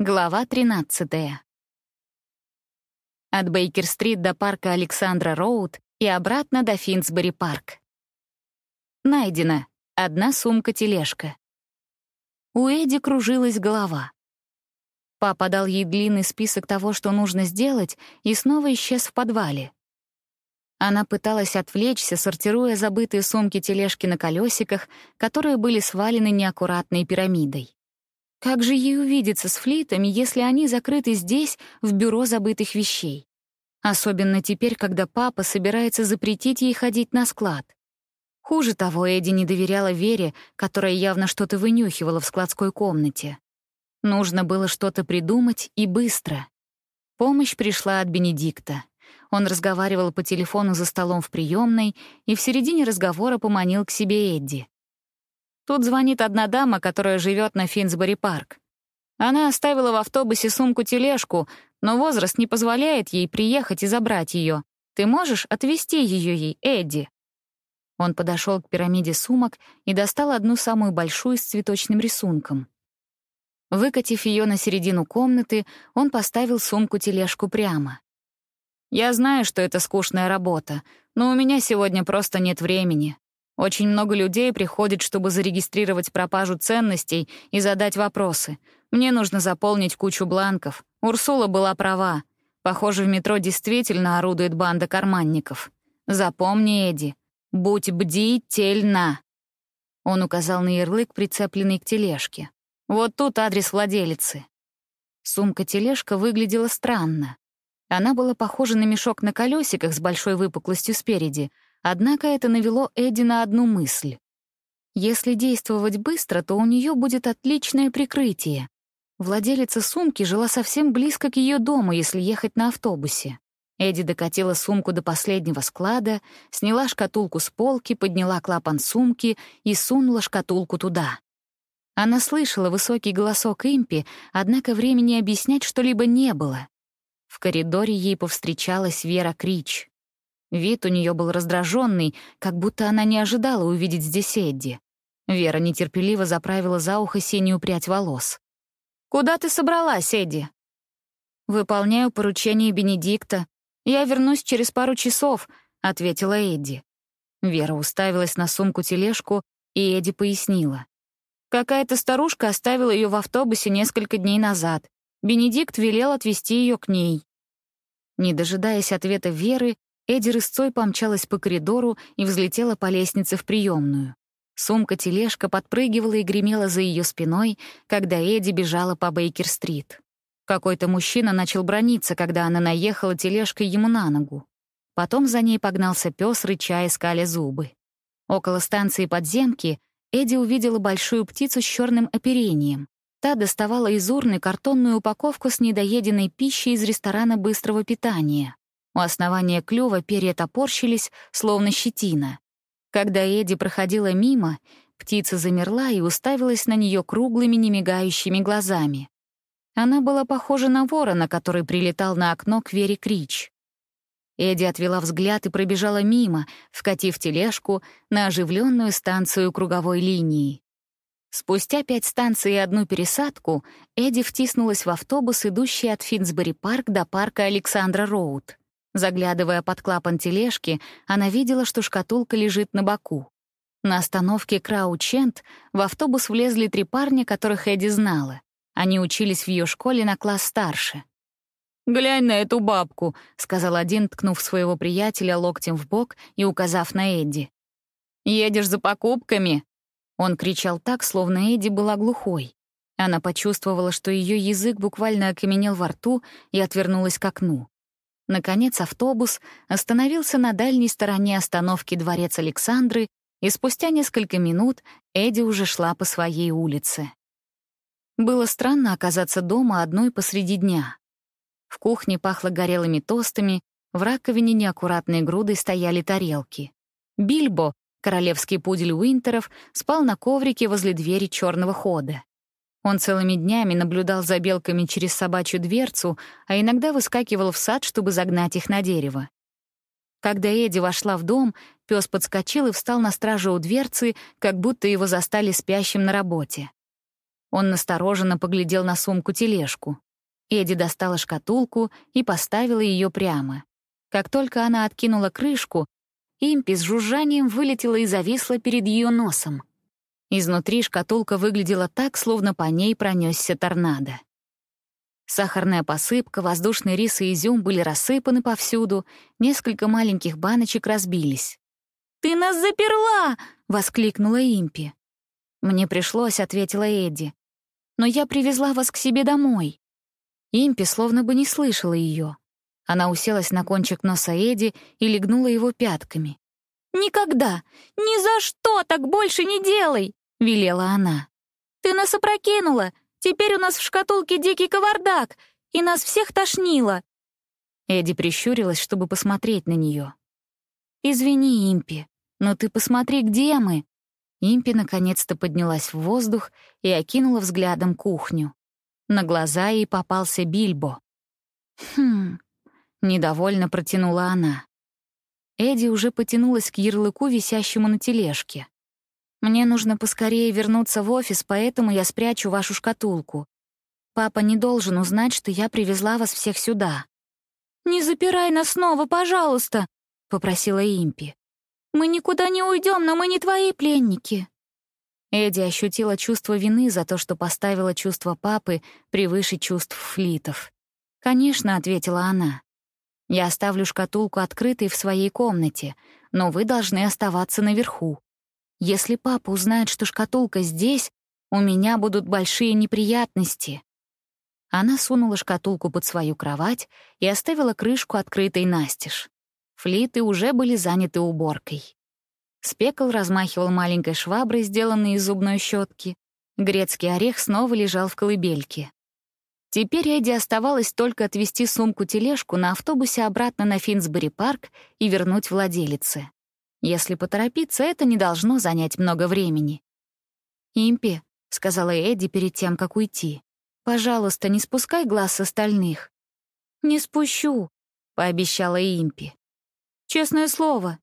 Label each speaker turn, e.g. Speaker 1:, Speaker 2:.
Speaker 1: Глава 13. От Бейкер-стрит до парка Александра Роуд и обратно до Финсбери-парк. Найдено. Одна сумка-тележка. У Эдди кружилась голова. Папа дал ей длинный список того, что нужно сделать, и снова исчез в подвале. Она пыталась отвлечься, сортируя забытые сумки-тележки на колесиках, которые были свалены неаккуратной пирамидой. Как же ей увидеться с флитами, если они закрыты здесь, в бюро забытых вещей? Особенно теперь, когда папа собирается запретить ей ходить на склад. Хуже того, Эдди не доверяла Вере, которая явно что-то вынюхивала в складской комнате. Нужно было что-то придумать и быстро. Помощь пришла от Бенедикта. Он разговаривал по телефону за столом в приемной и в середине разговора поманил к себе Эдди. Тут звонит одна дама, которая живет на Финсбери-парк. Она оставила в автобусе сумку-тележку, но возраст не позволяет ей приехать и забрать ее. Ты можешь отвезти ее ей, Эдди?» Он подошел к пирамиде сумок и достал одну самую большую с цветочным рисунком. Выкатив ее на середину комнаты, он поставил сумку-тележку прямо. «Я знаю, что это скучная работа, но у меня сегодня просто нет времени. Очень много людей приходит, чтобы зарегистрировать пропажу ценностей и задать вопросы. Мне нужно заполнить кучу бланков. Урсула была права. Похоже, в метро действительно орудует банда карманников. Запомни, Эдди, будь бдительна. Он указал на ярлык, прицепленный к тележке. Вот тут адрес владелицы. Сумка-тележка выглядела странно. Она была похожа на мешок на колесиках с большой выпуклостью спереди — Однако это навело Эдди на одну мысль. Если действовать быстро, то у нее будет отличное прикрытие. Владелица сумки жила совсем близко к ее дому, если ехать на автобусе. Эдди докатила сумку до последнего склада, сняла шкатулку с полки, подняла клапан сумки и сунула шкатулку туда. Она слышала высокий голосок Импи, однако времени объяснять что-либо не было. В коридоре ей повстречалась Вера Крич. Вид у нее был раздраженный, как будто она не ожидала увидеть здесь Эдди. Вера нетерпеливо заправила за ухо синюю прядь волос. «Куда ты собралась, Эдди?» «Выполняю поручение Бенедикта. Я вернусь через пару часов», — ответила Эдди. Вера уставилась на сумку-тележку, и Эдди пояснила. Какая-то старушка оставила ее в автобусе несколько дней назад. Бенедикт велел отвезти ее к ней. Не дожидаясь ответа Веры, Эдди рысцой помчалась по коридору и взлетела по лестнице в приемную. Сумка-тележка подпрыгивала и гремела за ее спиной, когда Эдди бежала по Бейкер-стрит. Какой-то мужчина начал брониться, когда она наехала тележкой ему на ногу. Потом за ней погнался пес, рыча и скаля зубы. Около станции подземки Эдди увидела большую птицу с черным оперением. Та доставала из урны картонную упаковку с недоеденной пищей из ресторана быстрого питания. У основания клюва перья топорщились, словно щетина. Когда Эдди проходила мимо, птица замерла и уставилась на нее круглыми, немигающими глазами. Она была похожа на ворона, который прилетал на окно к Вере Крич. Эдди отвела взгляд и пробежала мимо, вкатив тележку на оживленную станцию круговой линии. Спустя пять станций и одну пересадку Эдди втиснулась в автобус, идущий от Финсбери-парк до парка Александра Роуд. Заглядывая под клапан тележки, она видела, что шкатулка лежит на боку. На остановке Краучент в автобус влезли три парня, которых Эдди знала. Они учились в ее школе на класс старше. «Глянь на эту бабку», — сказал один, ткнув своего приятеля локтем в бок и указав на Эдди. «Едешь за покупками?» Он кричал так, словно Эдди была глухой. Она почувствовала, что ее язык буквально окаменел во рту и отвернулась к окну. Наконец автобус остановился на дальней стороне остановки Дворец Александры, и спустя несколько минут Эдди уже шла по своей улице. Было странно оказаться дома одной посреди дня. В кухне пахло горелыми тостами, в раковине неаккуратной грудой стояли тарелки. Бильбо, королевский пудель Уинтеров, спал на коврике возле двери черного хода. Он целыми днями наблюдал за белками через собачью дверцу, а иногда выскакивал в сад, чтобы загнать их на дерево. Когда Эдди вошла в дом, пес подскочил и встал на страже у дверцы, как будто его застали спящим на работе. Он настороженно поглядел на сумку-тележку. Эдди достала шкатулку и поставила ее прямо. Как только она откинула крышку, импи с жужжанием вылетела и зависла перед ее носом. Изнутри шкатулка выглядела так, словно по ней пронесся торнадо. Сахарная посыпка, воздушный рис и изюм были рассыпаны повсюду, несколько маленьких баночек разбились. «Ты нас заперла!» — воскликнула Импи. «Мне пришлось», — ответила Эдди. «Но я привезла вас к себе домой». Импи словно бы не слышала ее. Она уселась на кончик носа Эдди и легнула его пятками. «Никогда! Ни за что так больше не делай!» — велела она. «Ты нас опрокинула! Теперь у нас в шкатулке дикий кавардак, и нас всех тошнило!» Эдди прищурилась, чтобы посмотреть на нее. «Извини, Импи, но ты посмотри, где мы!» Импи наконец-то поднялась в воздух и окинула взглядом кухню. На глаза ей попался Бильбо. «Хм...» — недовольно протянула она. Эдди уже потянулась к ярлыку, висящему на тележке. «Мне нужно поскорее вернуться в офис, поэтому я спрячу вашу шкатулку. Папа не должен узнать, что я привезла вас всех сюда». «Не запирай нас снова, пожалуйста», — попросила Импи. «Мы никуда не уйдем, но мы не твои пленники». Эдди ощутила чувство вины за то, что поставила чувство папы превыше чувств флитов. «Конечно», — ответила она. «Я оставлю шкатулку открытой в своей комнате, но вы должны оставаться наверху. Если папа узнает, что шкатулка здесь, у меня будут большие неприятности». Она сунула шкатулку под свою кровать и оставила крышку открытой настежь. Флиты уже были заняты уборкой. Спекл размахивал маленькой шваброй, сделанной из зубной щетки. Грецкий орех снова лежал в колыбельке. Теперь Эдди оставалось только отвезти сумку-тележку на автобусе обратно на Финсбери-парк и вернуть владелице. Если поторопиться, это не должно занять много времени. «Импи», — сказала Эдди перед тем, как уйти, — «пожалуйста, не спускай глаз с остальных». «Не спущу», — пообещала Импи. «Честное слово,